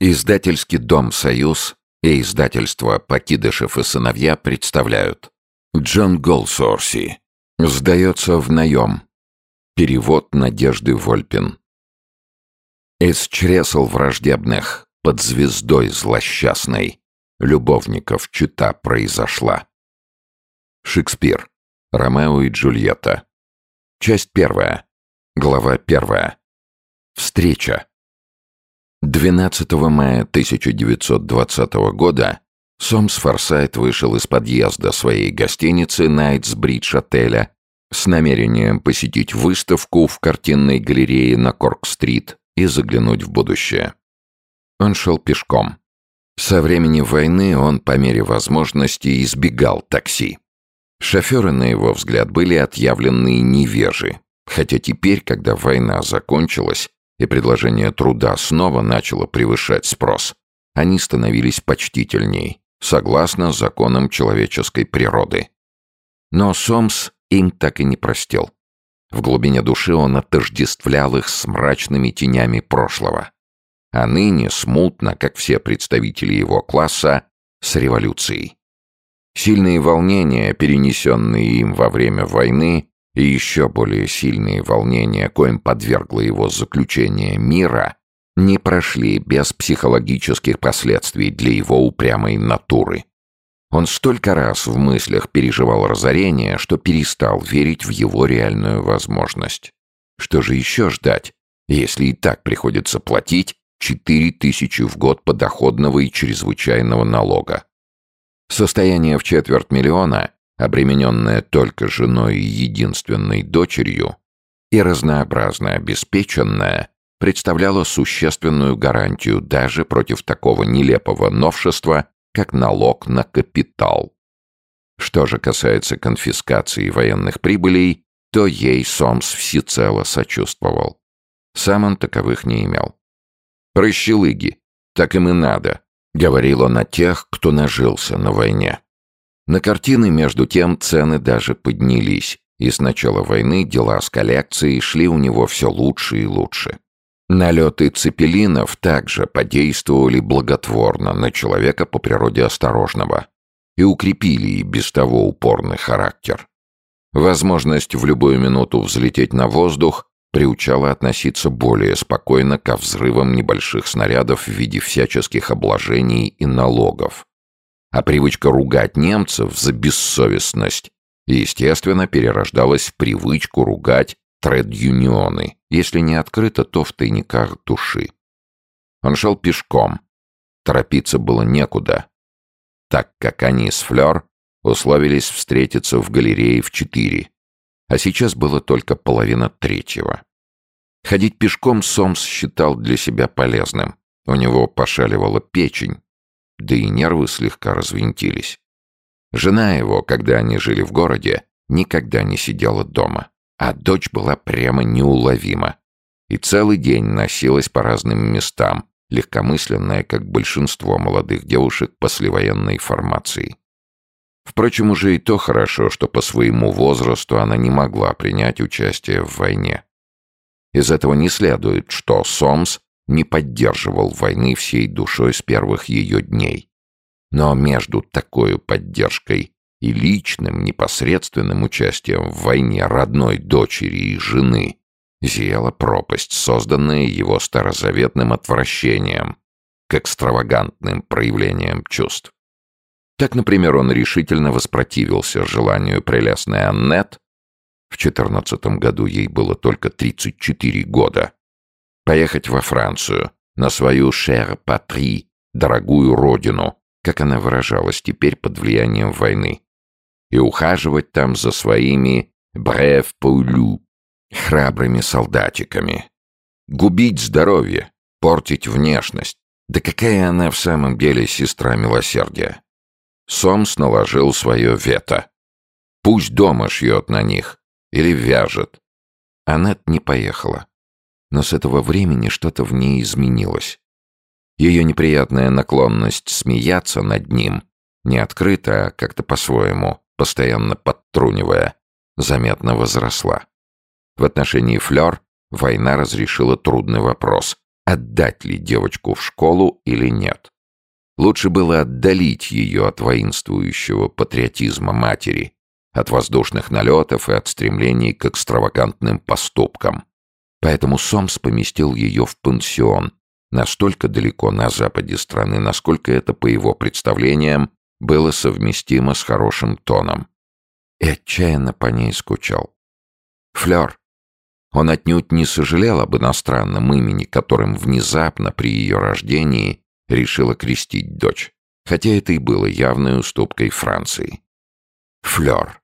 Издательский дом «Союз» и издательство «Покидышев и сыновья» представляют. Джон Голсорси Сдается в наем. Перевод Надежды Вольпин. Из чресл враждебных под звездой злосчастной Любовников чита произошла. Шекспир. Ромео и Джульетта. Часть первая. Глава первая. Встреча 12 мая 1920 года Сомс Форсайт вышел из подъезда своей гостиницы Найтсбридж отеля с намерением посетить выставку в картинной галерее на Корк-стрит и заглянуть в будущее. Он шел пешком. Со времени войны он по мере возможности избегал такси. Шоферы, на его взгляд, были отъявленные невежи, хотя теперь, когда война закончилась, и предложение труда снова начало превышать спрос, они становились почтительней, согласно законам человеческой природы. Но Сомс им так и не простил. В глубине души он отождествлял их с мрачными тенями прошлого. А ныне смутно, как все представители его класса, с революцией. Сильные волнения, перенесенные им во время войны, и еще более сильные волнения, коим подвергло его заключение мира, не прошли без психологических последствий для его упрямой натуры. Он столько раз в мыслях переживал разорение, что перестал верить в его реальную возможность. Что же еще ждать, если и так приходится платить четыре тысячи в год подоходного и чрезвычайного налога? Состояние в четверть миллиона обремененная только женой и единственной дочерью, и разнообразно обеспеченная, представляла существенную гарантию даже против такого нелепого новшества, как налог на капитал. Что же касается конфискации военных прибылей, то ей Сомс всецело сочувствовал. Сам он таковых не имел. «Прощелыги, так им и надо», — говорил он о тех, кто нажился на войне. На картины, между тем, цены даже поднялись, и с начала войны дела с коллекцией шли у него все лучше и лучше. Налеты цепелинов также подействовали благотворно на человека по природе осторожного и укрепили и без того упорный характер. Возможность в любую минуту взлететь на воздух приучала относиться более спокойно ко взрывам небольших снарядов в виде всяческих обложений и налогов, а привычка ругать немцев за бессовестность, естественно, перерождалась в привычку ругать тред-юнионы, если не открыто, то в тайниках души. Он шел пешком. Торопиться было некуда, так как они с Флёр условились встретиться в галерее в четыре, а сейчас было только половина третьего. Ходить пешком Сомс считал для себя полезным. У него пошаливала печень, да и нервы слегка развинтились. Жена его, когда они жили в городе, никогда не сидела дома, а дочь была прямо неуловима. И целый день носилась по разным местам, легкомысленная, как большинство молодых девушек послевоенной формации. Впрочем, уже и то хорошо, что по своему возрасту она не могла принять участие в войне. Из этого не следует, что Сомс не поддерживал войны всей душой с первых ее дней. Но между такой поддержкой и личным, непосредственным участием в войне родной дочери и жены зияла пропасть, созданная его старозаветным отвращением к экстравагантным проявлениям чувств. Так, например, он решительно воспротивился желанию прелестной Аннет, в четырнадцатом году ей было только 34 года, Поехать во Францию, на свою «cher patrie», дорогую родину, как она выражалась теперь под влиянием войны, и ухаживать там за своими «bref poulu», храбрыми солдатиками. Губить здоровье, портить внешность. Да какая она в самом деле сестра милосердия? Сомс наложил свое вето. Пусть дома шьет на них или вяжет. Аннет не поехала но с этого времени что-то в ней изменилось. Ее неприятная наклонность смеяться над ним, не открыто, а как-то по-своему, постоянно подтрунивая, заметно возросла. В отношении Флёр война разрешила трудный вопрос, отдать ли девочку в школу или нет. Лучше было отдалить ее от воинствующего патриотизма матери, от воздушных налетов и от стремлений к экстравагантным поступкам. Поэтому Сомс поместил ее в пансион, настолько далеко на западе страны, насколько это, по его представлениям, было совместимо с хорошим тоном. И отчаянно по ней скучал. Флёр. Он отнюдь не сожалел об иностранном имени, которым внезапно при ее рождении решила крестить дочь, хотя это и было явной уступкой Франции. Флёр.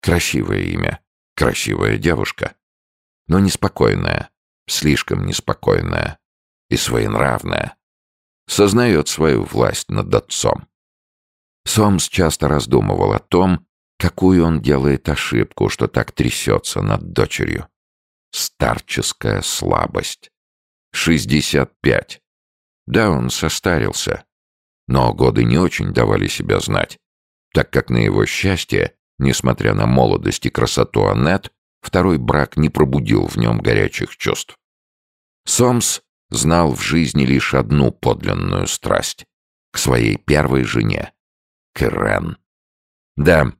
Красивое имя, красивая девушка. Но неспокойная, слишком неспокойная и своенравная. Сознает свою власть над отцом. Сомс часто раздумывал о том, какую он делает ошибку, что так трясется над дочерью. Старческая слабость. Шестьдесят пять. Да, он состарился. Но годы не очень давали себя знать, так как на его счастье, несмотря на молодость и красоту Аннет, второй брак не пробудил в нем горячих чувств. Сомс знал в жизни лишь одну подлинную страсть — к своей первой жене, к Ирен. Да,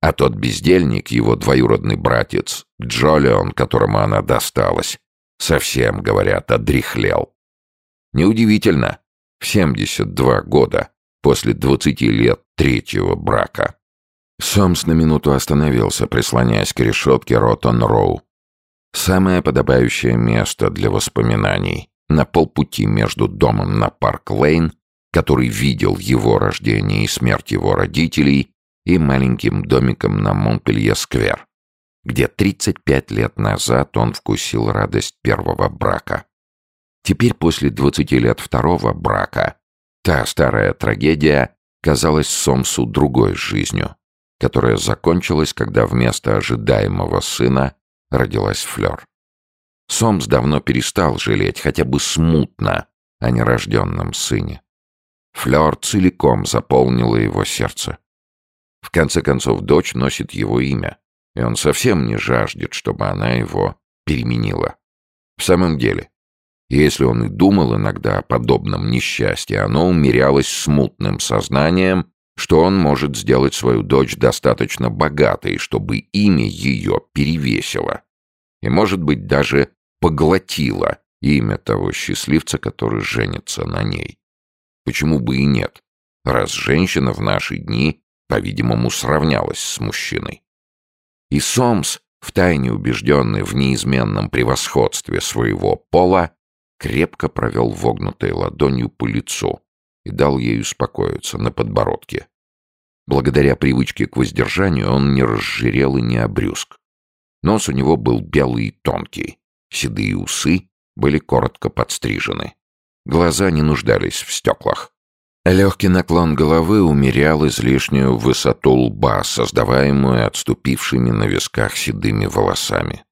а тот бездельник, его двоюродный братец, Джолион, которому она досталась, совсем, говорят, одряхлел. Неудивительно, в 72 года, после 20 лет третьего брака. Сомс на минуту остановился, прислоняясь к решетке Роттен-Роу. Самое подобающее место для воспоминаний на полпути между домом на Парк-Лейн, который видел его рождение и смерть его родителей, и маленьким домиком на Монпелье-сквер, где 35 лет назад он вкусил радость первого брака. Теперь, после 20 лет второго брака, та старая трагедия казалась Сомсу другой жизнью, которая закончилась, когда вместо ожидаемого сына родилась Флёр. Сомс давно перестал жалеть хотя бы смутно о нерожденном сыне. Флёр целиком заполнила его сердце. В конце концов, дочь носит его имя, и он совсем не жаждет, чтобы она его переменила. В самом деле, если он и думал иногда о подобном несчастье, оно умерялось смутным сознанием, что он может сделать свою дочь достаточно богатой, чтобы имя ее перевесило. И, может быть, даже поглотило имя того счастливца, который женится на ней. Почему бы и нет, раз женщина в наши дни по-видимому, сравнялась с мужчиной. И Сомс, втайне убежденный в неизменном превосходстве своего пола, крепко провел вогнутой ладонью по лицу и дал ей успокоиться на подбородке. Благодаря привычке к воздержанию он не разжирел и не обрюзг. Нос у него был белый и тонкий, седые усы были коротко подстрижены. Глаза не нуждались в стеклах. Легкий наклон головы умерял излишнюю высоту лба, создаваемую отступившими на висках седыми волосами.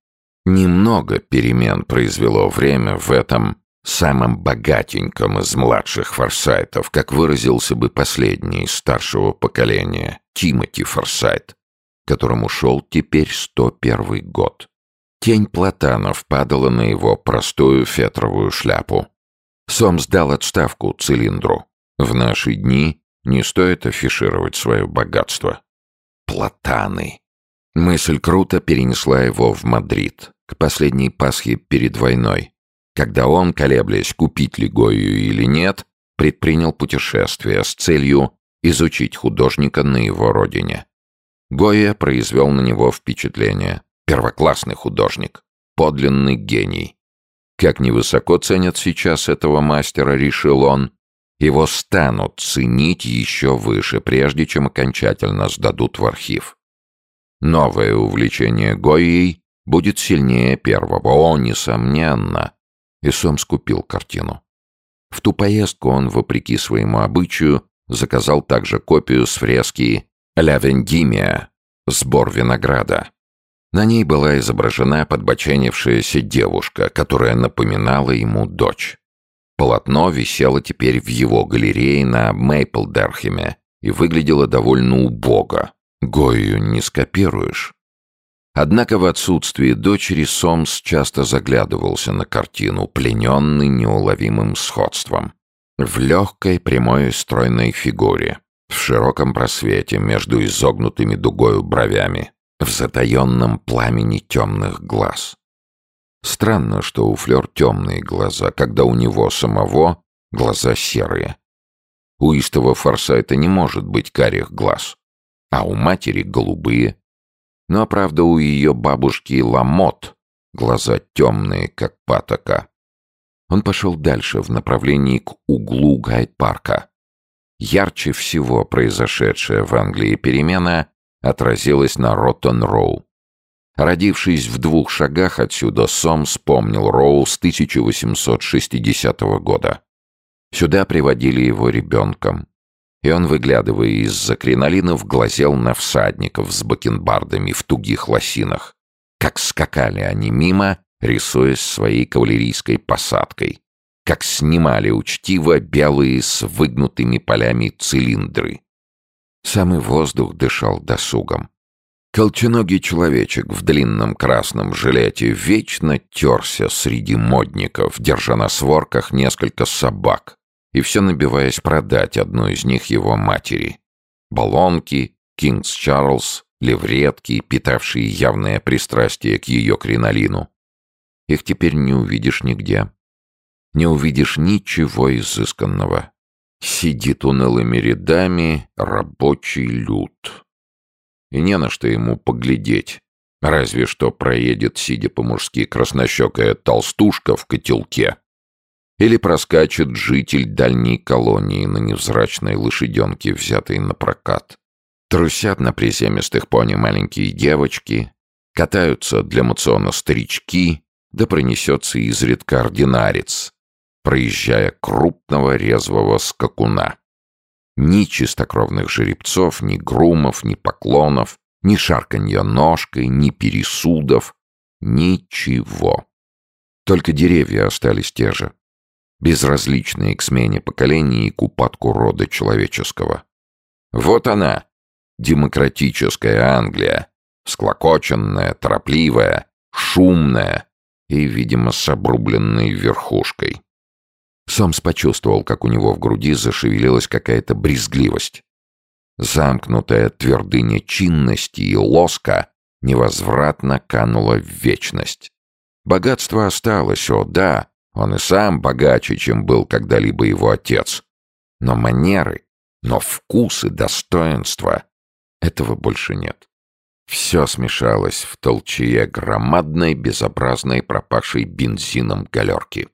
Немного перемен произвело время в этом самом богатеньком из младших форсайтов, как выразился бы последний из старшего поколения, Тимоти Форсайт, которому шел теперь 101 год. Тень платанов падала на его простую фетровую шляпу. Сом сдал отставку цилиндру. В наши дни не стоит афишировать свое богатство. Платаны. Мысль круто перенесла его в Мадрид, к последней Пасхе перед войной, когда он, колеблясь, купить ли Гою или нет, предпринял путешествие с целью изучить художника на его родине. Гоя произвел на него впечатление. Первоклассный художник, подлинный гений. Как невысоко ценят сейчас этого мастера, решил он, его станут ценить еще выше, прежде чем окончательно сдадут в архив. Новое увлечение Гоей будет сильнее первого, о, несомненно. И Сом скупил картину. В ту поездку он, вопреки своему обычаю, заказал также копию с фрески «Ля Вендимия» «Сбор винограда». На ней была изображена подбоченившаяся девушка, которая напоминала ему дочь. Полотно висело теперь в его галерее на Мейплдерхеме и выглядело довольно убого. Гою не скопируешь. Однако в отсутствие дочери Сомс часто заглядывался на картину, плененный неуловимым сходством. В легкой, прямой стройной фигуре, в широком просвете между изогнутыми дугою бровями, в затаенном пламени темных глаз. Странно, что у Флёр темные глаза, когда у него самого глаза серые. У истого Форсайта не может быть карих глаз, а у матери голубые. Но, правда, у ее бабушки Ламот глаза темные, как патока. Он пошел дальше в направлении к углу Гайд-парка. Ярче всего произошедшая в Англии перемена отразилась на Роттон-Роу. Родившись в двух шагах отсюда, Сом вспомнил Роу с 1860 года. Сюда приводили его ребенком. И он, выглядывая из-за кринолинов, глазел на всадников с бакенбардами в тугих лосинах. Как скакали они мимо, рисуясь своей кавалерийской посадкой. Как снимали учтиво белые с выгнутыми полями цилиндры. Самый воздух дышал досугом. Колченогий человечек в длинном красном жилете вечно терся среди модников, держа на сворках несколько собак, и все набиваясь продать одну из них его матери. Баллонки, Кингс Чарльз, левретки, питавшие явное пристрастие к ее кринолину. Их теперь не увидишь нигде. Не увидишь ничего изысканного. Сидит унылыми рядами рабочий люд. И не на что ему поглядеть. Разве что проедет, сидя по-мужски, краснощекая толстушка в котелке. Или проскачет житель дальней колонии на невзрачной лошаденке, взятой на прокат. Трусят на приземистых пони маленькие девочки, катаются для мациона старички, да пронесется изредка ординарец, проезжая крупного резвого скакуна. Ни чистокровных жеребцов, ни грумов, ни поклонов, ни шарканья ножкой, ни пересудов, ничего. Только деревья остались те же, безразличные к смене поколений и к упадку рода человеческого. Вот она, демократическая Англия, склокоченная, торопливая, шумная и, видимо, с обрубленной верхушкой. Сомс почувствовал, как у него в груди зашевелилась какая-то брезгливость. Замкнутая твердыня чинности и лоска невозвратно канула в вечность. Богатство осталось, о да, он и сам богаче, чем был когда-либо его отец. Но манеры, но вкусы, достоинства — этого больше нет. Все смешалось в толчее громадной, безобразной, пропавшей бензином галерки.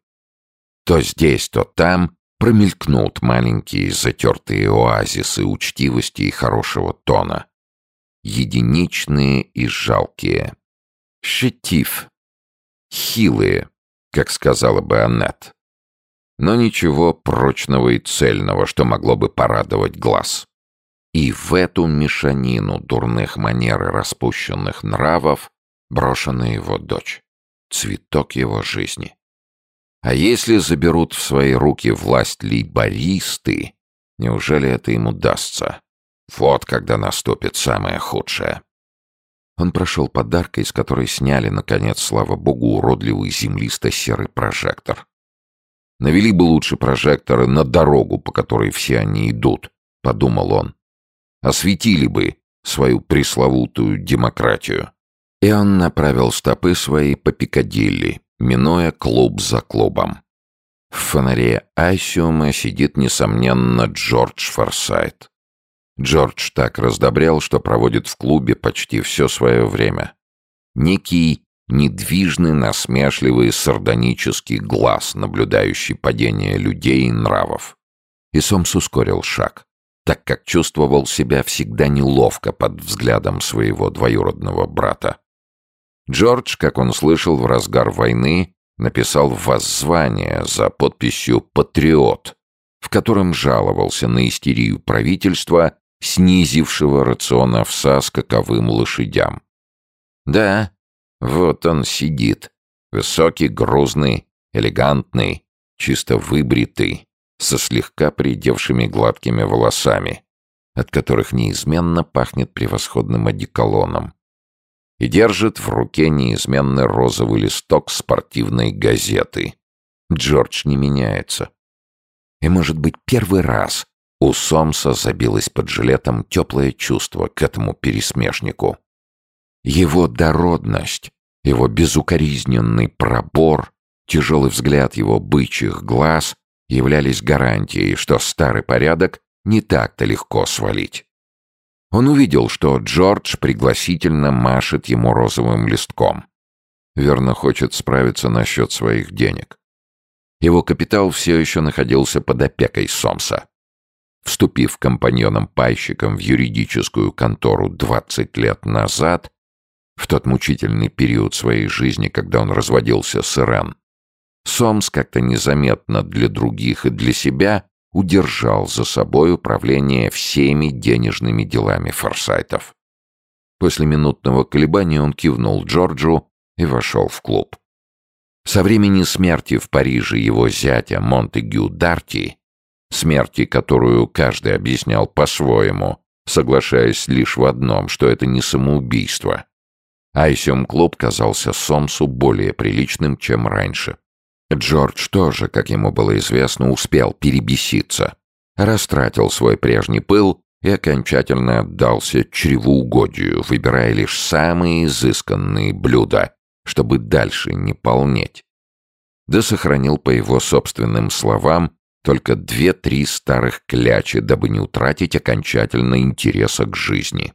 То здесь, то там промелькнут маленькие затертые оазисы учтивости и хорошего тона. Единичные и жалкие. Щетив. Хилые, как сказала бы Аннет. Но ничего прочного и цельного, что могло бы порадовать глаз. И в эту мешанину дурных манер и распущенных нравов брошена его дочь. Цветок его жизни. А если заберут в свои руки власть лейбористы, неужели это им удастся? Вот когда наступит самое худшее. Он прошел подаркой, из которой сняли, наконец, слава богу, уродливый землисто-серый прожектор. Навели бы лучше прожекторы на дорогу, по которой все они идут, — подумал он. Осветили бы свою пресловутую демократию. И он направил стопы свои по Пикадилли, минуя клуб за клубом. В фонаре Асиума сидит, несомненно, Джордж Форсайт. Джордж так раздобрел, что проводит в клубе почти все свое время. Некий недвижный, насмешливый, сардонический глаз, наблюдающий падение людей и нравов. И Сомс ускорил шаг, так как чувствовал себя всегда неловко под взглядом своего двоюродного брата. Джордж, как он слышал в разгар войны, написал воззвание за подписью «Патриот», в котором жаловался на истерию правительства, снизившего рацион овса скаковым лошадям. Да, вот он сидит, высокий, грузный, элегантный, чисто выбритый, со слегка придевшими гладкими волосами, от которых неизменно пахнет превосходным одеколоном и держит в руке неизменный розовый листок спортивной газеты. Джордж не меняется. И, может быть, первый раз у Сомса забилось под жилетом теплое чувство к этому пересмешнику. Его дородность, его безукоризненный пробор, тяжелый взгляд его бычьих глаз являлись гарантией, что старый порядок не так-то легко свалить. Он увидел, что Джордж пригласительно машет ему розовым листком. Верно хочет справиться насчет своих денег. Его капитал все еще находился под опекой Сомса. Вступив компаньоном-пайщиком в юридическую контору 20 лет назад, в тот мучительный период своей жизни, когда он разводился с Ирен, Сомс как-то незаметно для других и для себя удержал за собой управление всеми денежными делами форсайтов. После минутного колебания он кивнул Джорджу и вошел в клуб. Со времени смерти в Париже его зятя Монтегю Дарти, смерти, которую каждый объяснял по-своему, соглашаясь лишь в одном, что это не самоубийство, Айсиум-клуб казался Сомсу более приличным, чем раньше. Джордж тоже, как ему было известно, успел перебеситься, растратил свой прежний пыл и окончательно отдался чревоугодию, выбирая лишь самые изысканные блюда, чтобы дальше не полнеть. Да сохранил, по его собственным словам, только две-три старых клячи, дабы не утратить окончательно интереса к жизни.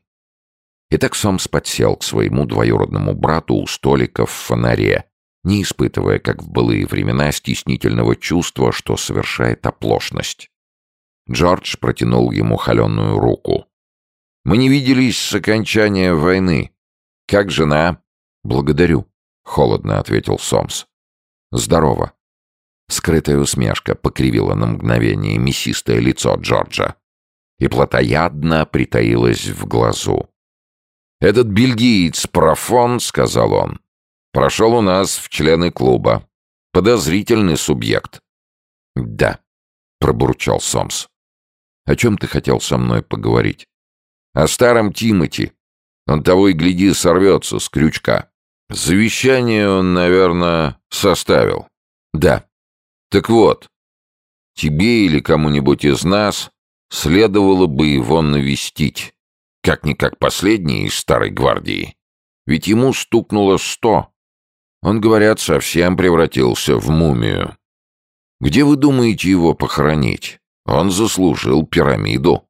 Итак, Сомс подсел к своему двоюродному брату у столика в фонаре, не испытывая, как в былые времена, стеснительного чувства, что совершает оплошность. Джордж протянул ему холеную руку. «Мы не виделись с окончания войны. Как жена?» «Благодарю», — холодно ответил Сомс. «Здорово». Скрытая усмешка покривила на мгновение мясистое лицо Джорджа и плотоядно притаилась в глазу. «Этот бельгиец Профон, — сказал он, Прошел у нас в члены клуба. Подозрительный субъект. Да, пробурчал Сомс. О чем ты хотел со мной поговорить? О старом Тимати. Он того и гляди сорвется с крючка. Завещание он, наверное, составил. Да. Так вот, тебе или кому-нибудь из нас следовало бы его навестить. Как-никак последний из старой гвардии. Ведь ему стукнуло сто. Он, говорят, совсем превратился в мумию. Где вы думаете его похоронить? Он заслужил пирамиду.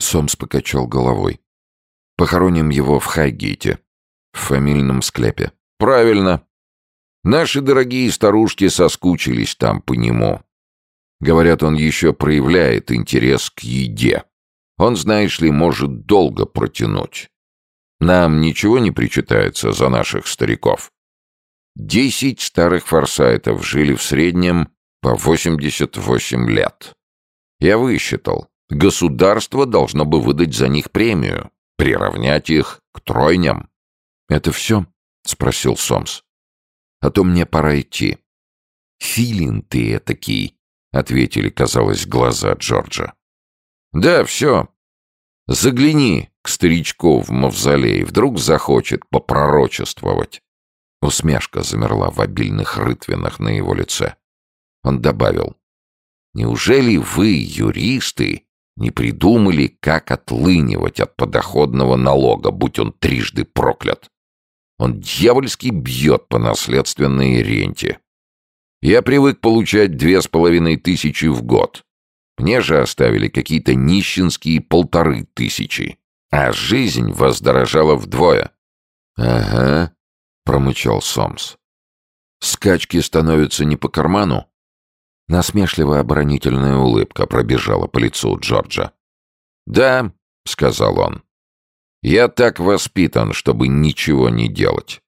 Сомс покачал головой. Похороним его в Хайгите, в фамильном склепе. Правильно. Наши дорогие старушки соскучились там по нему. Говорят, он еще проявляет интерес к еде. Он, знаешь ли, может долго протянуть. Нам ничего не причитается за наших стариков. Десять старых форсайтов жили в среднем по 88 лет. Я высчитал, государство должно бы выдать за них премию, приравнять их к тройням. «Это все?» — спросил Сомс. «А то мне пора идти». «Филин ты этакий», — ответили, казалось, глаза Джорджа. «Да, все. Загляни к старичку в мавзолей, вдруг захочет попророчествовать». Усмешка замерла в обильных рытвинах на его лице. Он добавил. «Неужели вы, юристы, не придумали, как отлынивать от подоходного налога, будь он трижды проклят? Он дьявольски бьет по наследственной ренте. Я привык получать две с половиной тысячи в год. Мне же оставили какие-то нищенские полторы тысячи, а жизнь воздорожала вдвое. Ага, — промычал Сомс. «Скачки становятся не по карману?» Насмешливая оборонительная улыбка пробежала по лицу Джорджа. «Да», — сказал он, — «я так воспитан, чтобы ничего не делать.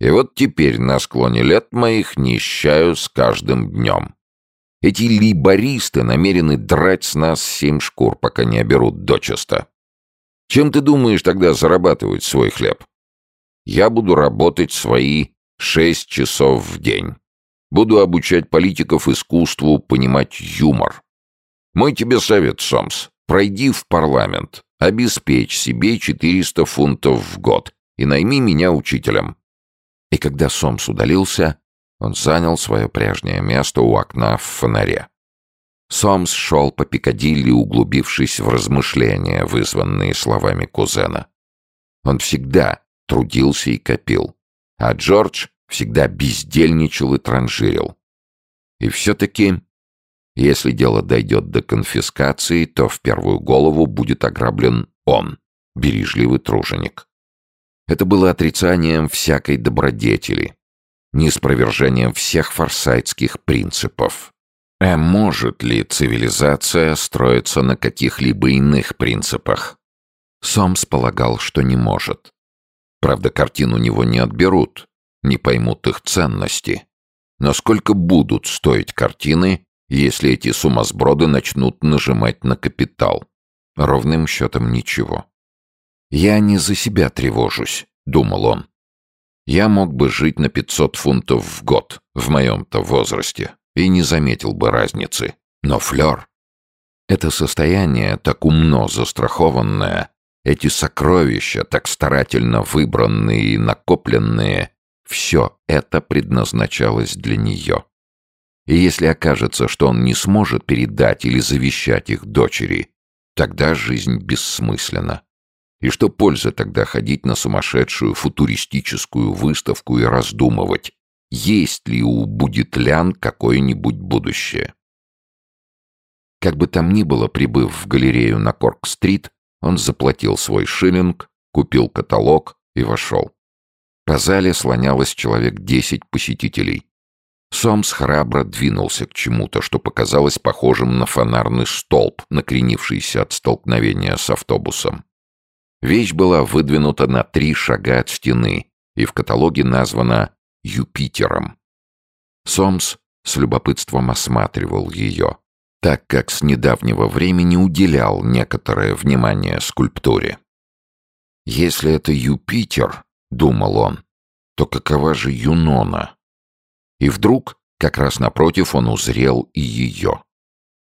И вот теперь на склоне лет моих нищаю с каждым днем. Эти либористы намерены драть с нас семь шкур, пока не оберут дочисто. Чем ты думаешь тогда зарабатывать свой хлеб? Я буду работать свои шесть часов в день. Буду обучать политиков искусству понимать юмор. Мой тебе совет, Сомс. Пройди в парламент. Обеспечь себе 400 фунтов в год. и найми меня учителем». И когда Сомс удалился, он занял свое прежнее место у окна в фонаре. Сомс шел по Пикадилли, углубившись в размышления, вызванные словами кузена. Он всегда трудился и копил, а Джордж всегда бездельничал и транжирил. И все-таки, если дело дойдет до конфискации, то в первую голову будет ограблен он, бережливый труженик. Это было отрицанием всякой добродетели, неспровержением всех форсайтских принципов. А может ли цивилизация строиться на каких-либо иных принципах? Сомс полагал, что не может. Правда, картину у него не отберут, не поймут их ценности. Но сколько будут стоить картины, если эти сумасброды начнут нажимать на капитал? Ровным счетом ничего. «Я не за себя тревожусь», — думал он. «Я мог бы жить на 500 фунтов в год в моем-то возрасте и не заметил бы разницы. Но Флёр... Это состояние, так умно застрахованное, эти сокровища, так старательно выбранные и накопленные, все это предназначалось для нее. И если окажется, что он не сможет передать или завещать их дочери, тогда жизнь бессмысленна. И что польза тогда ходить на сумасшедшую футуристическую выставку и раздумывать, есть ли у будетлян какое-нибудь будущее. Как бы там ни было, прибыв в галерею на Корк-стрит, он заплатил свой шиллинг, купил каталог и вошел. По зале слонялось человек десять посетителей. Сомс храбро двинулся к чему-то, что показалось похожим на фонарный столб, накренившийся от столкновения с автобусом. Вещь была выдвинута на три шага от стены и в каталоге названа «Юпитером». Сомс с любопытством осматривал ее так как с недавнего времени уделял некоторое внимание скульптуре. «Если это Юпитер», — думал он, — «то какова же Юнона?» И вдруг, как раз напротив, он узрел и ее.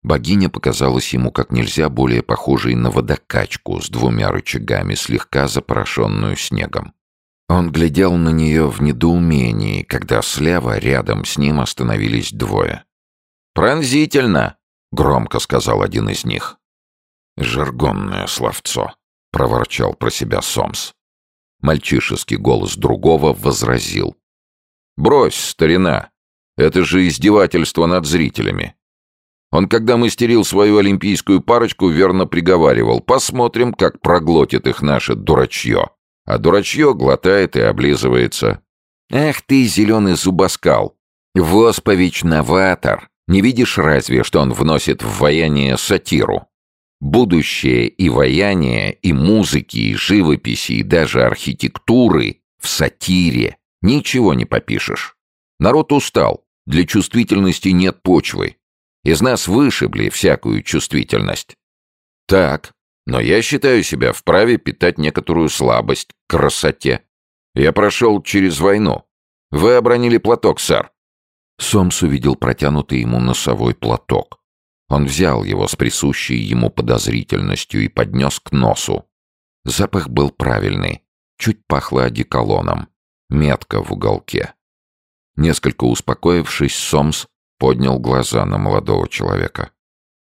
Богиня показалась ему как нельзя более похожей на водокачку с двумя рычагами, слегка запорошенную снегом. Он глядел на нее в недоумении, когда слева рядом с ним остановились двое. «Пронзительно!» громко сказал один из них. «Жаргонное словцо», — проворчал про себя Сомс. Мальчишеский голос другого возразил. «Брось, старина, это же издевательство над зрителями. Он, когда мастерил свою олимпийскую парочку, верно приговаривал, посмотрим, как проглотит их наше дурачье. А дурачье глотает и облизывается. Эх ты, зеленый зубоскал! Воспович-новатор! Не видишь разве, что он вносит в ваяние сатиру? Будущее и ваяние, и музыки, и живописи, и даже архитектуры в сатире. Ничего не попишешь. Народ устал, для чувствительности нет почвы. Из нас вышибли всякую чувствительность. Так, но я считаю себя вправе питать некоторую слабость к красоте. Я прошел через войну. Вы обронили платок, сэр. Сомс увидел протянутый ему носовой платок. Он взял его с присущей ему подозрительностью и поднес к носу. Запах был правильный, чуть пахло одеколоном, метка в уголке. Несколько успокоившись, Сомс поднял глаза на молодого человека.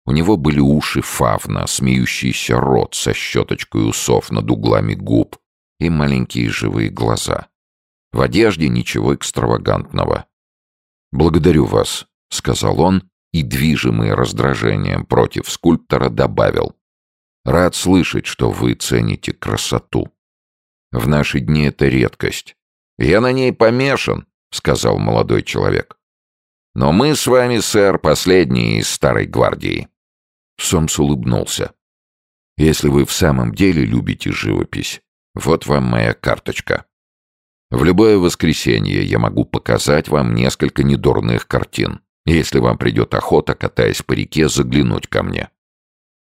У него были уши фавна, смеющийся рот со щеточкой усов над углами губ и маленькие живые глаза. В одежде ничего экстравагантного. «Благодарю вас», — сказал он и, движимый раздражением против скульптора, добавил. «Рад слышать, что вы цените красоту. В наши дни это редкость. Я на ней помешан», — сказал молодой человек. «Но мы с вами, сэр, последние из старой гвардии». Сомс улыбнулся. «Если вы в самом деле любите живопись, вот вам моя карточка. В любое воскресенье я могу показать вам несколько недурных картин, если вам придет охота, катаясь по реке, заглянуть ко мне.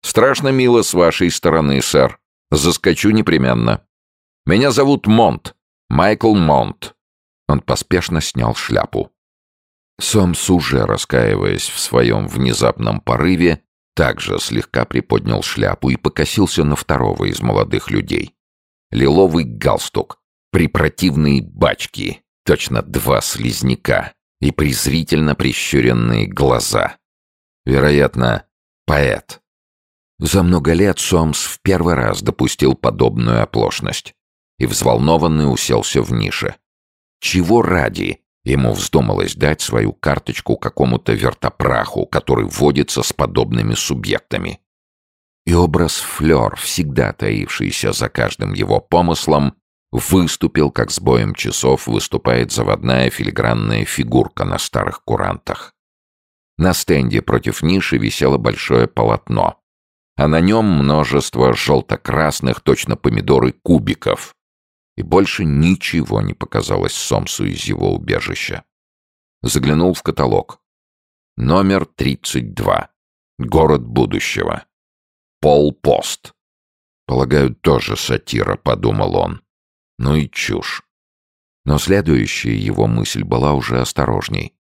Страшно мило с вашей стороны, сэр. Заскочу непременно. Меня зовут Монт. Майкл Монт. Он поспешно снял шляпу. Сомс уже, раскаиваясь в своем внезапном порыве, также слегка приподнял шляпу и покосился на второго из молодых людей. Лиловый галстук, Припротивные бачки, точно два слизняка, и презрительно прищуренные глаза. Вероятно, поэт. За много лет Сомс в первый раз допустил подобную оплошность и взволнованный уселся в нише. Чего ради ему вздумалось дать свою карточку какому-то вертопраху, который водится с подобными субъектами? И образ Флёр, всегда таившийся за каждым его помыслом, выступил, как с боем часов выступает заводная филигранная фигурка на старых курантах. На стенде против ниши висело большое полотно, а на нем множество желто-красных, точно помидоры, кубиков. И больше ничего не показалось Сомсу из его убежища. Заглянул в каталог. Номер 32. Город будущего. Пол Пост. Полагаю, тоже сатира, подумал он. Ну и чушь. Но следующая его мысль была уже осторожней.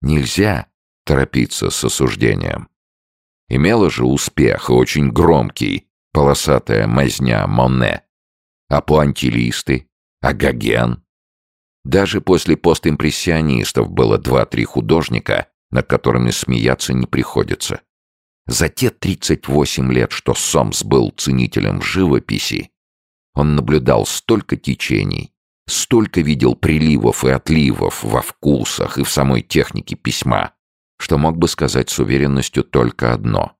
Нельзя торопиться с осуждением. Имела же успех, очень громкий, полосатая мазня Моне. А пуантилисты? А Гоген? Даже после постимпрессионистов было два-три художника, над которыми смеяться не приходится. За те 38 лет, что Сомс был ценителем живописи, он наблюдал столько течений, столько видел приливов и отливов во вкусах и в самой технике письма, что мог бы сказать с уверенностью только одно.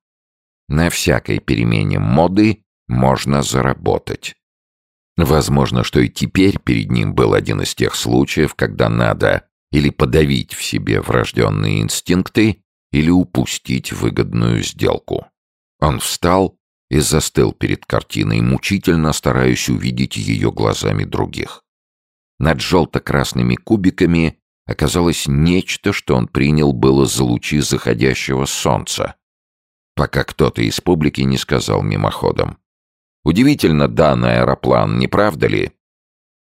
На всякой перемене моды можно заработать. Возможно, что и теперь перед ним был один из тех случаев, когда надо или подавить в себе врожденные инстинкты, или упустить выгодную сделку. Он встал и застыл перед картиной, мучительно стараясь увидеть ее глазами других. Над желто-красными кубиками оказалось нечто, что он принял было за лучи заходящего солнца, пока кто-то из публики не сказал мимоходом. Удивительно данный аэроплан, не правда ли?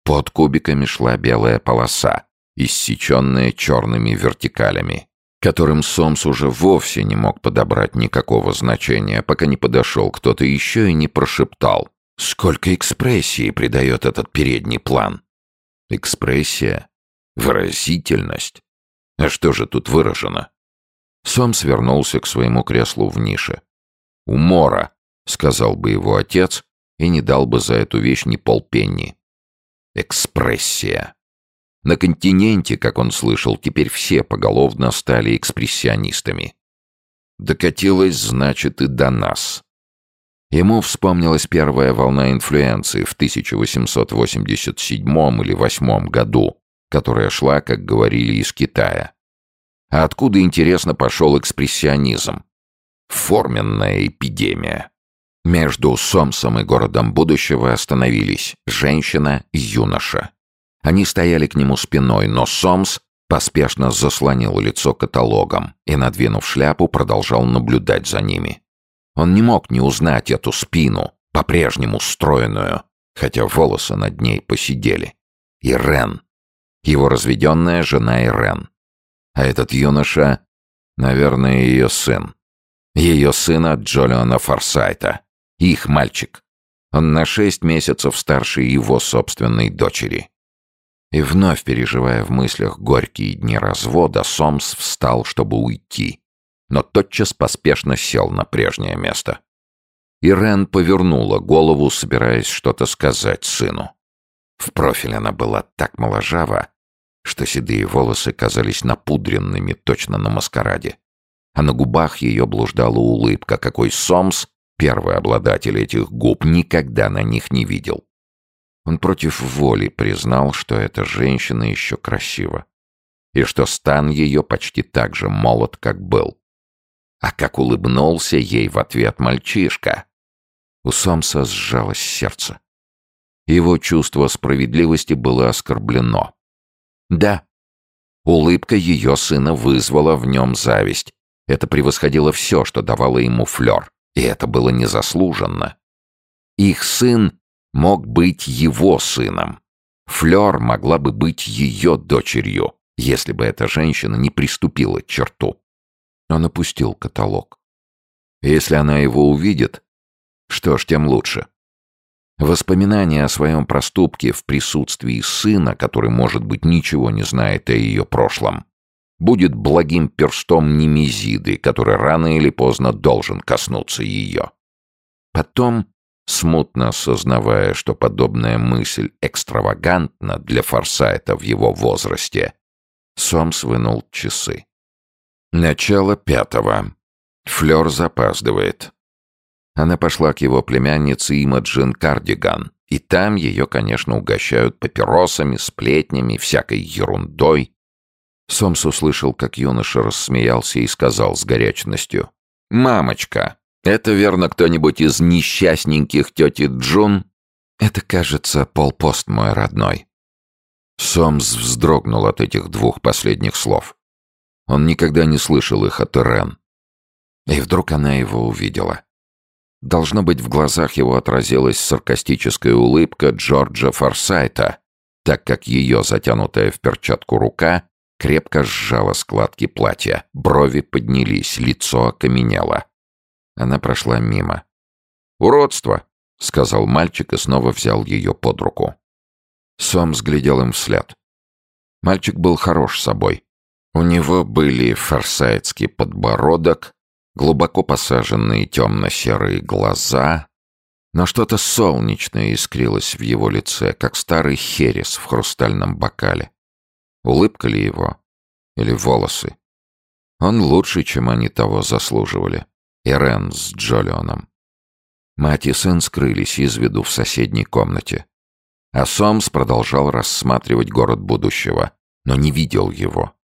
Под кубиками шла белая полоса, иссеченная черными вертикалями которым Сомс уже вовсе не мог подобрать никакого значения, пока не подошел кто-то еще и не прошептал. Сколько экспрессии придает этот передний план? Экспрессия? Выразительность? А что же тут выражено? Сомс вернулся к своему креслу в нише. «Умора», — сказал бы его отец, и не дал бы за эту вещь ни полпенни. Экспрессия. На континенте, как он слышал, теперь все поголовно стали экспрессионистами. Докатилось, значит, и до нас. Ему вспомнилась первая волна инфлюенции в 1887 или 8 году, которая шла, как говорили, из Китая. А откуда, интересно, пошел экспрессионизм? Форменная эпидемия. Между Сомсом и городом будущего остановились женщина и юноша. Они стояли к нему спиной, но Сомс поспешно заслонил лицо каталогом и, надвинув шляпу, продолжал наблюдать за ними. Он не мог не узнать эту спину, по-прежнему стройную, хотя волосы над ней посидели. Ирен. Его разведенная жена Ирен. А этот юноша, наверное, ее сын. Ее сына Джолиона Форсайта. Их мальчик. Он на шесть месяцев старше его собственной дочери. И вновь переживая в мыслях горькие дни развода, Сомс встал, чтобы уйти, но тотчас поспешно сел на прежнее место. Ирен повернула голову, собираясь что-то сказать сыну. В профиль она была так моложава, что седые волосы казались напудренными точно на маскараде. А на губах ее блуждала улыбка, какой Сомс, первый обладатель этих губ, никогда на них не видел. Он против воли признал, что эта женщина еще красива. И что стан ее почти так же молод, как был. А как улыбнулся ей в ответ мальчишка. У Сомса сжалось сердце. Его чувство справедливости было оскорблено. Да, улыбка ее сына вызвала в нем зависть. Это превосходило все, что давало ему флер. И это было незаслуженно. Их сын мог быть его сыном. Флёр могла бы быть ее дочерью, если бы эта женщина не приступила к черту. Он опустил каталог. Если она его увидит, что ж, тем лучше. Воспоминание о своем проступке в присутствии сына, который, может быть, ничего не знает о ее прошлом, будет благим перстом Немезиды, который рано или поздно должен коснуться ее. Потом, смутно осознавая, что подобная мысль экстравагантна для Форсайта в его возрасте, Сомс вынул часы. Начало пятого. Флёр запаздывает. Она пошла к его племяннице Имаджин Кардиган, и там ее, конечно, угощают папиросами, сплетнями, всякой ерундой. Сомс услышал, как юноша рассмеялся и сказал с горячностью. «Мамочка, это верно кто-нибудь из несчастненьких тети Джун?» «Это, кажется, полпост мой родной». Сомс вздрогнул от этих двух последних слов. Он никогда не слышал их от Ирен. И вдруг она его увидела. Должно быть, в глазах его отразилась саркастическая улыбка Джорджа Форсайта, так как ее затянутая в перчатку рука крепко сжала складки платья, брови поднялись, лицо окаменело. Она прошла мимо. «Уродство!» — сказал мальчик и снова взял ее под руку. Сом взглядел им вслед. Мальчик был хорош собой. У него были форсайтский подбородок, глубоко посаженные темно-серые глаза, но что-то солнечное искрилось в его лице, как старый херес в хрустальном бокале. Улыбка ли его? Или волосы? Он лучше, чем они того заслуживали. Ирен с Джолионом. Мать и сын скрылись из виду в соседней комнате. А Сомс продолжал рассматривать город будущего, но не видел его.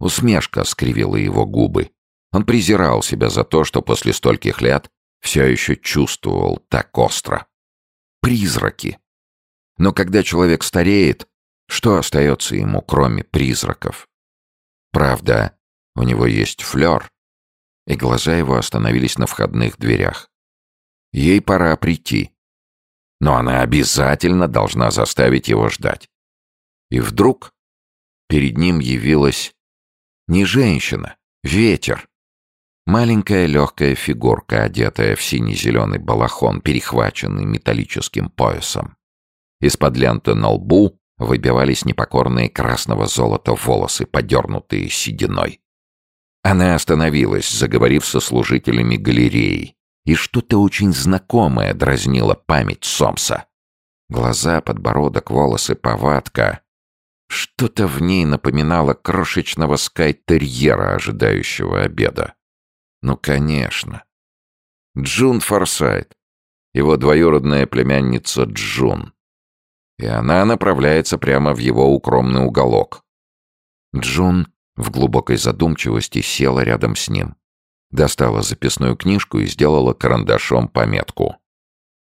Усмешка скривила его губы, он презирал себя за то, что после стольких лет все еще чувствовал так остро. Призраки. Но когда человек стареет, что остается ему, кроме призраков? Правда, у него есть флер, и глаза его остановились на входных дверях. Ей пора прийти. Но она обязательно должна заставить его ждать. И вдруг перед ним явилась не женщина, ветер. Маленькая легкая фигурка, одетая в синий-зеленый балахон, перехваченный металлическим поясом. Из-под ленты на лбу выбивались непокорные красного золота волосы, подернутые сединой. Она остановилась, заговорив со служителями галереи, и что-то очень знакомое дразнило память Сомса. Глаза, подбородок, волосы, повадка. Что-то в ней напоминало крошечного скайтерьера, ожидающего обеда. Ну, конечно. Джун Форсайт. Его двоюродная племянница Джун. И она направляется прямо в его укромный уголок. Джун в глубокой задумчивости села рядом с ним. Достала записную книжку и сделала карандашом пометку.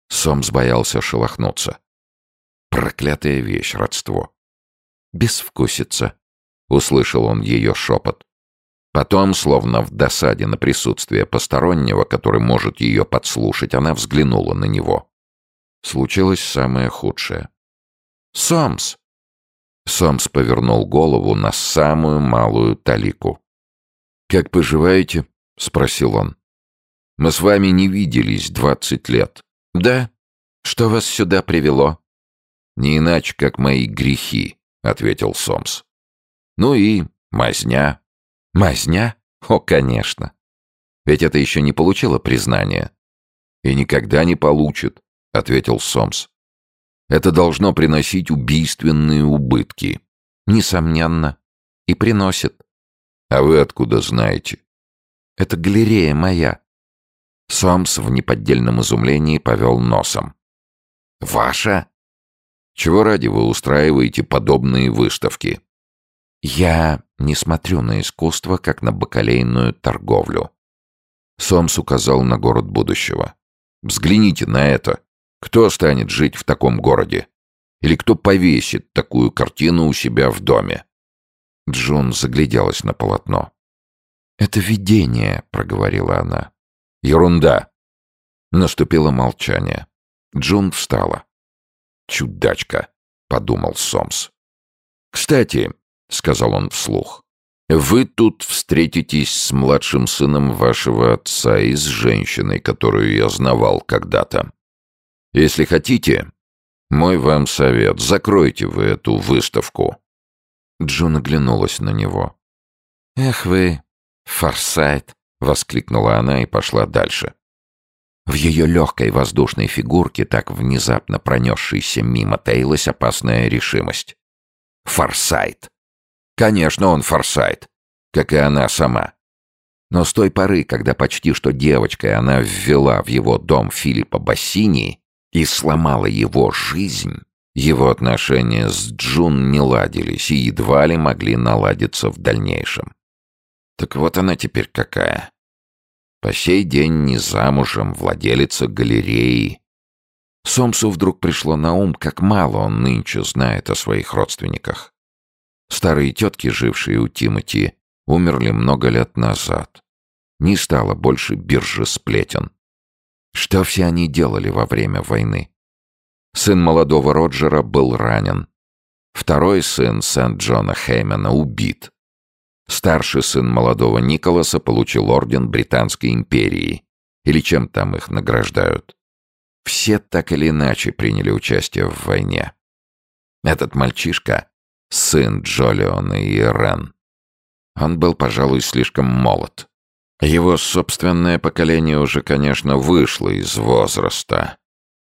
Сомс боялся шелохнуться. Проклятая вещь, родство. Безвкусица. Услышал он ее шепот. Потом, словно в досаде на присутствие постороннего, который может ее подслушать, она взглянула на него. Случилось самое худшее. «Сомс!» Сомс повернул голову на самую малую талику. «Как поживаете?» — спросил он. «Мы с вами не виделись двадцать лет». «Да? Что вас сюда привело?» «Не иначе, как мои грехи», — ответил Сомс. «Ну и мазня, Мазня? О, конечно. Ведь это еще не получило признания. И никогда не получит, ответил Сомс. Это должно приносить убийственные убытки. Несомненно. И приносит. А вы откуда знаете? Это галерея моя. Сомс в неподдельном изумлении повел носом. Ваша? Чего ради вы устраиваете подобные выставки? Я не смотрю на искусство, как на бакалейную торговлю. Сомс указал на город будущего. Взгляните на это. Кто станет жить в таком городе? Или кто повесит такую картину у себя в доме? Джун загляделась на полотно. «Это видение», — проговорила она. «Ерунда». Наступило молчание. Джун встала. «Чудачка», — подумал Сомс. «Кстати, — сказал он вслух. «Вы тут встретитесь с младшим сыном вашего отца и с женщиной, которую я знавал когда-то. Если хотите, мой вам совет, закройте вы эту выставку». Джун оглянулась на него. «Эх вы, Форсайт!» — воскликнула она и пошла дальше. В ее легкой воздушной фигурке, так внезапно пронесшейся мимо, таилась опасная решимость. Форсайт. Конечно, он Форсайт, как и она сама. Но с той поры, когда почти что девочкой она ввела в его дом Филиппа Бассини и сломала его жизнь, его отношения с Джун не ладились и едва ли могли наладиться в дальнейшем. Так вот она теперь какая. По сей день не замужем, владелица галереи. Сомсу вдруг пришло на ум, как мало он нынче знает о своих родственниках. Старые тетки, жившие у Тимати, умерли много лет назад. Не стало больше биржи сплетен. Что все они делали во время войны? Сын молодого Роджера был ранен. Второй сын Сент-Джона Хеймена убит. Старший сын молодого Николаса получил орден Британской империи. Или чем там их награждают. Все так или иначе приняли участие в войне. Этот мальчишка — сын Джолиона и Ирен. Он был, пожалуй, слишком молод. Его собственное поколение уже, конечно, вышло из возраста.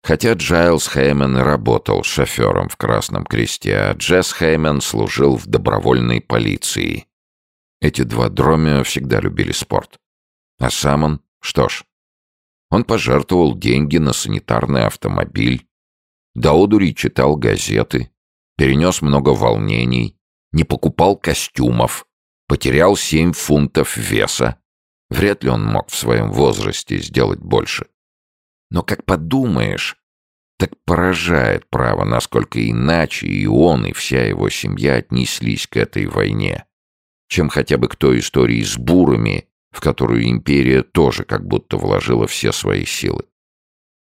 Хотя Джайлз Хеймен работал шофером в Красном Кресте, а Джесс Хеймен служил в добровольной полиции. Эти два дромия всегда любили спорт. А сам он, что ж, он пожертвовал деньги на санитарный автомобиль, до одури читал газеты, перенес много волнений, не покупал костюмов, потерял семь фунтов веса. Вряд ли он мог в своем возрасте сделать больше. Но как подумаешь, так поражает право, насколько иначе и он, и вся его семья отнеслись к этой войне чем хотя бы к той истории с бурами, в которую империя тоже как будто вложила все свои силы.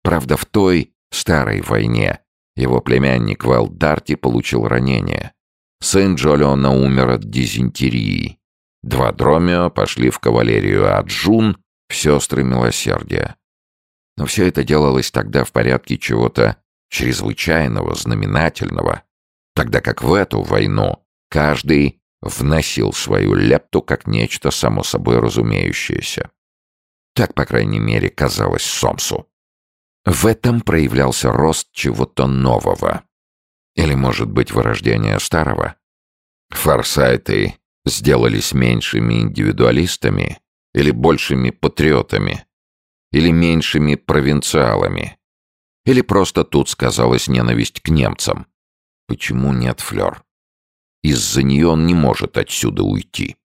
Правда, в той старой войне его племянник Вэл Дарти получил ранение. Сын Джолиона умер от дизентерии. Два Дромио пошли в кавалерию, а Джун — в сестры милосердия. Но все это делалось тогда в порядке чего-то чрезвычайного, знаменательного, тогда как в эту войну каждый вносил свою лепту как нечто само собой разумеющееся. Так, по крайней мере, казалось Сомсу. В этом проявлялся рост чего-то нового. Или, может быть, вырождение старого. Форсайты сделались меньшими индивидуалистами или большими патриотами, или меньшими провинциалами, или просто тут сказалась ненависть к немцам. Почему нет Флёр? Из-за нее он не может отсюда уйти.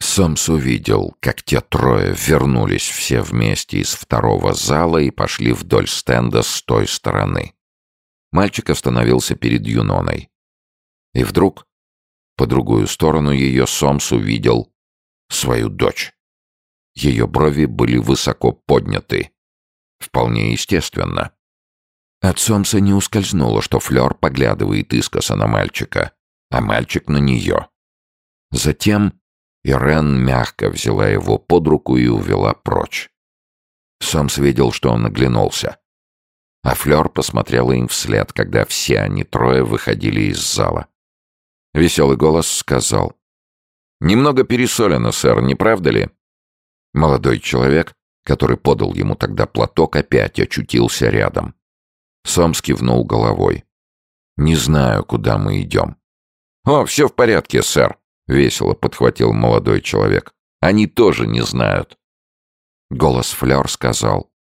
Сомс увидел, как те трое вернулись все вместе из второго зала и пошли вдоль стенда с той стороны. Мальчик остановился перед Юноной. И вдруг, по другую сторону ее Сомс увидел свою дочь. Ее брови были высоко подняты. Вполне естественно. От Сомса не ускользнуло, что Флёр поглядывает искоса на мальчика а мальчик на нее. Затем Ирен мягко взяла его под руку и увела прочь. Сомс видел, что он оглянулся. А Флёр посмотрела им вслед, когда все они трое выходили из зала. Веселый голос сказал. «Немного пересолено, сэр, не правда ли?» Молодой человек, который подал ему тогда платок, опять очутился рядом. Сомс кивнул головой. «Не знаю, куда мы идем. «О, все в порядке, сэр», — весело подхватил молодой человек. «Они тоже не знают». Голос Флёр сказал.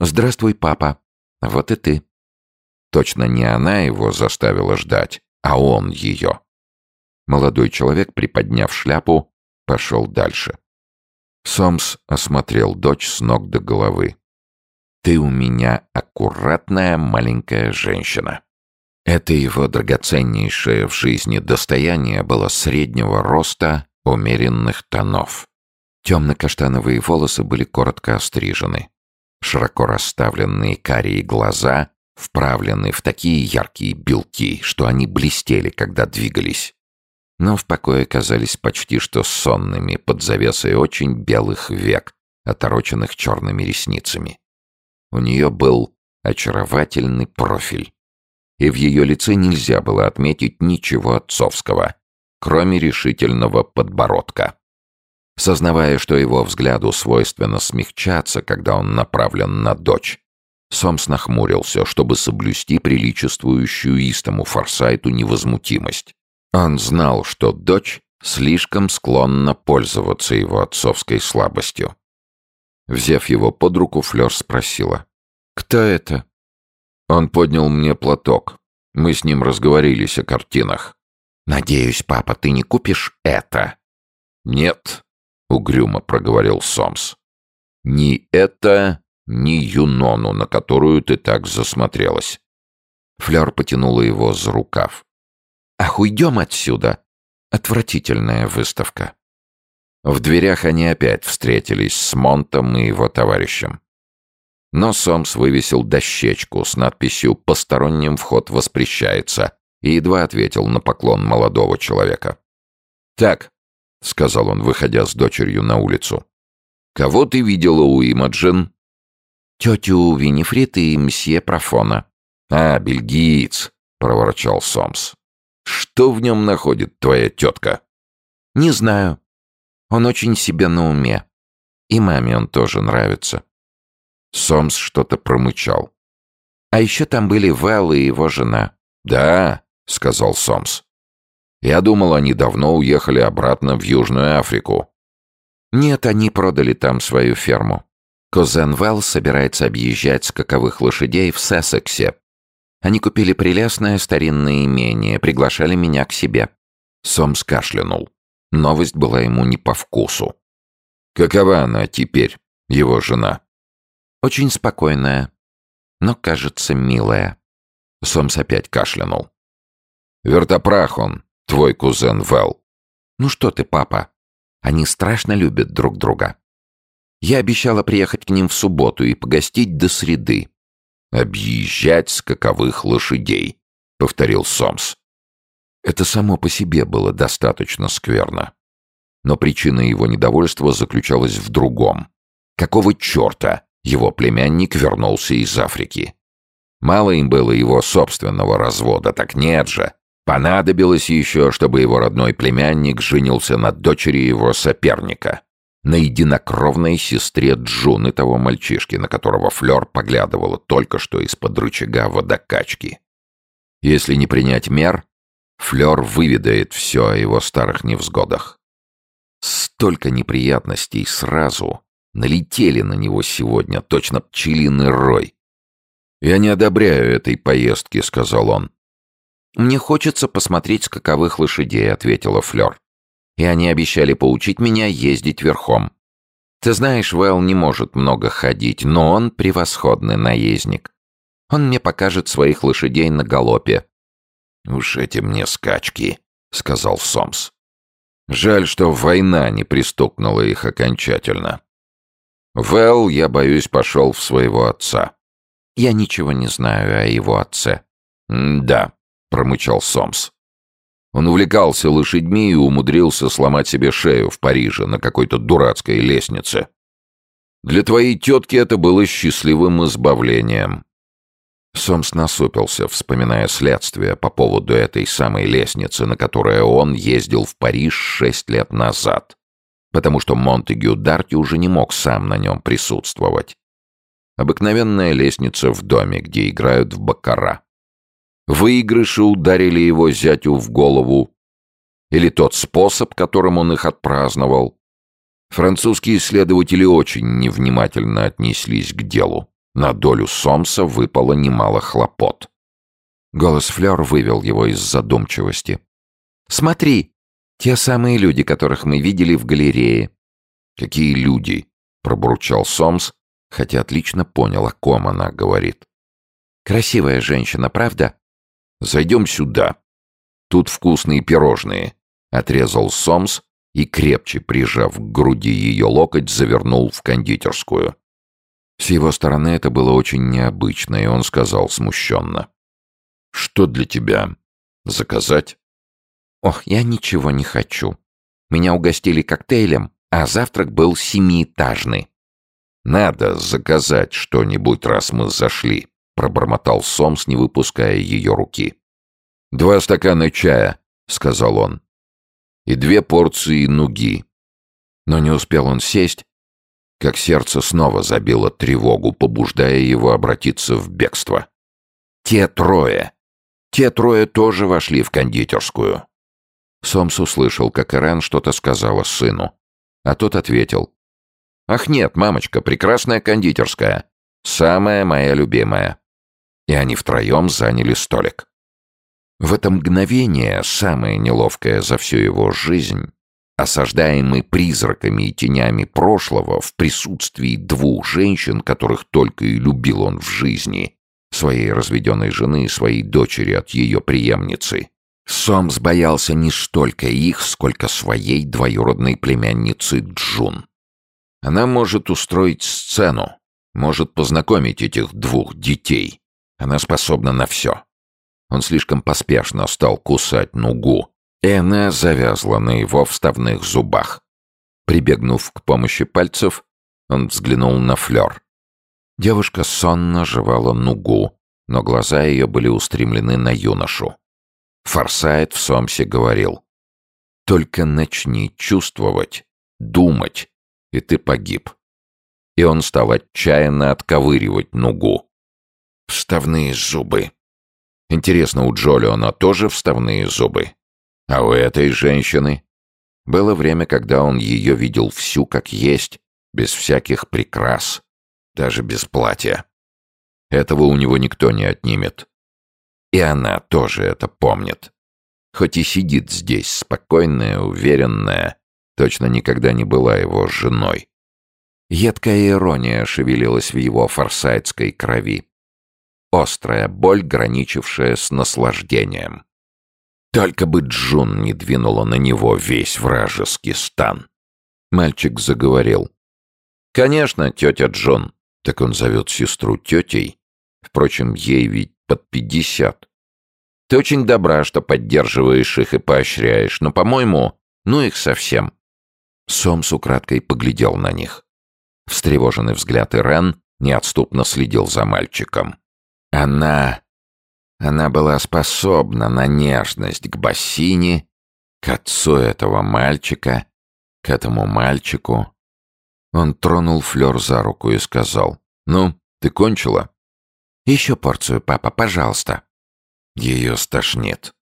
«Здравствуй, папа. Вот и ты». Точно не она его заставила ждать, а он ее. Молодой человек, приподняв шляпу, пошел дальше. Сомс осмотрел дочь с ног до головы. «Ты у меня аккуратная маленькая женщина». Это его драгоценнейшее в жизни достояние было среднего роста, умеренных тонов. Темно-каштановые волосы были коротко острижены. Широко расставленные карие глаза вправлены в такие яркие белки, что они блестели, когда двигались. Но в покое казались почти что сонными под завесой очень белых век, отороченных черными ресницами. У нее был очаровательный профиль. И в ее лице нельзя было отметить ничего отцовского, кроме решительного подбородка. Сознавая, что его взгляду свойственно смягчаться, когда он направлен на дочь, Сомс нахмурился, чтобы соблюсти приличествующую истому Форсайту невозмутимость. Он знал, что дочь слишком склонна пользоваться его отцовской слабостью. Взяв его под руку, Флёр спросила. «Кто это?» Он поднял мне платок. Мы с ним разговорились о картинах. «Надеюсь, папа, ты не купишь это?» «Нет», — угрюмо проговорил Сомс. «Ни это, ни Юнону, на которую ты так засмотрелась». Флёр потянула его за рукав. «Ах, уйдем отсюда!» Отвратительная выставка. В дверях они опять встретились с Монтом и его товарищем. Но Сомс вывесил дощечку с надписью «Посторонним вход воспрещается» и едва ответил на поклон молодого человека. «Так», — сказал он, выходя с дочерью на улицу, — «кого ты видела у Имаджин?» «Тетю Винифрид и мсье Профона». «А, бельгиец», — проворчал Сомс. «Что в нем находит твоя тетка?» «Не знаю. Он очень себе на уме. И маме он тоже нравится». Сомс что-то промычал. «А еще там были Вэл и его жена». «Да», — сказал Сомс. «Я думал, они давно уехали обратно в Южную Африку». «Нет, они продали там свою ферму. Кузен Вэл собирается объезжать скаковых лошадей в Сессексе. Они купили прелестное старинное имение, приглашали меня к себе». Сомс кашлянул. Новость была ему не по вкусу. «Какова она теперь, его жена?» Очень спокойная, но, кажется, милая. Сомс опять кашлянул. «Вертопрах он, твой кузен Вэл». «Ну что ты, папа? Они страшно любят друг друга. Я обещала приехать к ним в субботу и погостить до среды». «Объезжать скаковых лошадей», — повторил Сомс. Это само по себе было достаточно скверно. Но причина его недовольства заключалась в другом. Какого черта его племянник вернулся из Африки. Мало им было его собственного развода, так нет же. Понадобилось еще, чтобы его родной племянник женился на дочери его соперника, на единокровной сестре Джуны того мальчишки, на которого Флёр поглядывала только что из-под рычага водокачки. Если не принять мер, Флёр выведает все о его старых невзгодах. Столько неприятностей сразу, налетели на него сегодня, точно пчелиный рой. «Я не одобряю этой поездки», — сказал он. «Мне хочется посмотреть скаковых лошадей», — ответила Флёр. «И они обещали поучить меня ездить верхом. Ты знаешь, Вэл не может много ходить, но он превосходный наездник. Он мне покажет своих лошадей на галопе». «Уж эти мне скачки», — сказал Сомс. «Жаль, что война не пристукнула их окончательно. Вэл, я боюсь, пошел в своего отца. Я ничего не знаю о его отце. «Да», — промычал Сомс. Он увлекался лошадьми и умудрился сломать себе шею в Париже на какой-то дурацкой лестнице. Для твоей тетки это было счастливым избавлением. Сомс насупился, вспоминая следствие по поводу этой самой лестницы, на которой он ездил в Париж шесть лет назад потому что Монтегю Дарти уже не мог сам на нем присутствовать. Обыкновенная лестница в доме, где играют в баккара. Выигрыши ударили его зятю в голову. Или тот способ, которым он их отпраздновал. Французские исследователи очень невнимательно отнеслись к делу. На долю Сомса выпало немало хлопот. Голос Флёр вывел его из задумчивости. «Смотри!» Те самые люди, которых мы видели в галерее. Какие люди? Пробурчал Сомс, хотя отлично понял, о ком она говорит. Красивая женщина, правда? Зайдем сюда. Тут вкусные пирожные. Отрезал Сомс и, крепче прижав к груди ее локоть, завернул в кондитерскую. С его стороны это было очень необычно, и он сказал смущенно. «Что для тебя? Заказать?» Ох, я ничего не хочу. Меня угостили коктейлем, а завтрак был семиэтажный. Надо заказать что-нибудь, раз мы зашли. — пробормотал Сомс, не выпуская ее руки. «Два стакана чая», — сказал он. «И две порции нуги». Но не успел он сесть, как сердце снова забило тревогу, побуждая его обратиться в бегство. Те трое. Те трое тоже вошли в кондитерскую. Сомс услышал, как Ирен что-то сказала сыну. А тот ответил. «Ах нет, мамочка, прекрасная кондитерская. Самая моя любимая». И они втроем заняли столик. В это мгновение, самое неловкое за всю его жизнь, осаждаемый призраками и тенями прошлого в присутствии двух женщин, которых только и любил он в жизни, своей разведенной жены и своей дочери от ее преемницы. Сомс боялся не столько их, сколько своей двоюродной племянницы Джун. Она может устроить сцену, может познакомить этих двух детей. Она способна на все. Он слишком поспешно стал кусать нугу, и она завязла на его вставных зубах. Прибегнув к помощи пальцев, он взглянул на Флёр. Девушка сонно жевала нугу, но глаза ее были устремлены на юношу. Форсайт в Сомсе говорил, «Только начни чувствовать, думать, и ты погиб». И он стал отчаянно отковыривать нугу. Вставные зубы. Интересно, у Джолиона тоже вставные зубы? А у этой женщины? Было время, когда он ее видел всю как есть, без всяких прикрас, даже без платья. Этого у него никто не отнимет. И она тоже это помнит. Хоть и сидит здесь, спокойная, уверенная, точно никогда не была его женой. Едкая ирония шевелилась в его форсайтской крови. Острая боль, граничившая с наслаждением. Только бы Джун не двинула на него весь вражеский стан. Мальчик заговорил. «Конечно, тетя Джун». Так он зовет сестру тетей. Впрочем, ей ведь под пятьдесят. Ты очень добра, что поддерживаешь их и поощряешь, но, по-моему, ну их совсем. Сомс украдкой поглядел на них. Встревоженный взгляд Ирен неотступно следил за мальчиком. Она она была способна на нежность к бассейне, к отцу этого мальчика, к этому мальчику. Он тронул Флёр за руку и сказал, «Ну, ты кончила?» «Еще порцию, папа, пожалуйста». Ее стошнит.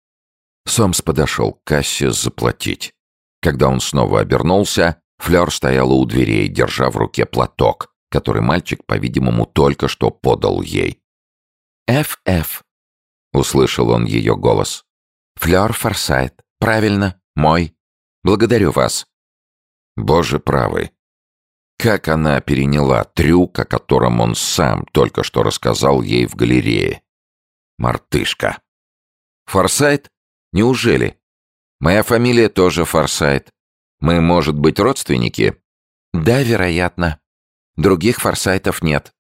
Сомс подошел к кассе заплатить. Когда он снова обернулся, Флёр стояла у дверей, держа в руке платок, который мальчик, по-видимому, только что подал ей. «Ф.Ф. Услышал он ее голос. «Флёр Форсайт. Правильно. Мой. Благодарю вас». Боже правый. Как она переняла трюк, о котором он сам только что рассказал ей в галерее. Мартышка. Форсайт? Неужели? Моя фамилия тоже Форсайт. Мы, может быть, родственники? Да, вероятно. Других Форсайтов нет.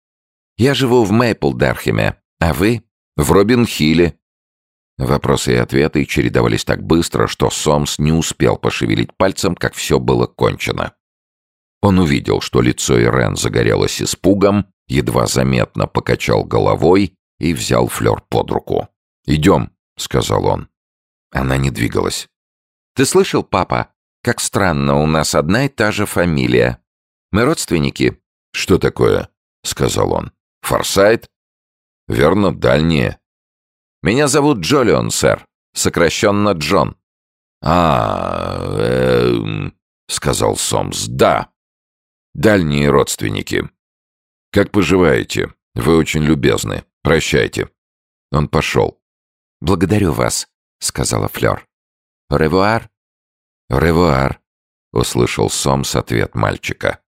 Я живу в Мейплдерхеме, а вы? В Робин-Хилле. Вопросы и ответы чередовались так быстро, что Сомс не успел пошевелить пальцем, как все было кончено. Он увидел, что лицо Ирен загорелось испугом, едва заметно покачал головой и взял Флёр под руку. «Идем», — сказал он. Она не двигалась. «Ты слышал, папа? Как странно, у нас одна и та же фамилия. Мы родственники». «Что такое?» — сказал он. «Форсайт?» Верно, дальние. Меня зовут Джолион, сэр. Сокращенно Джон. А, э, сказал Сомс. Да. Дальние родственники. Как поживаете? Вы очень любезны. Прощайте. Он пошел. Благодарю вас, сказала Флёр. Ревуар. Ревуар, услышал Сомс ответ мальчика.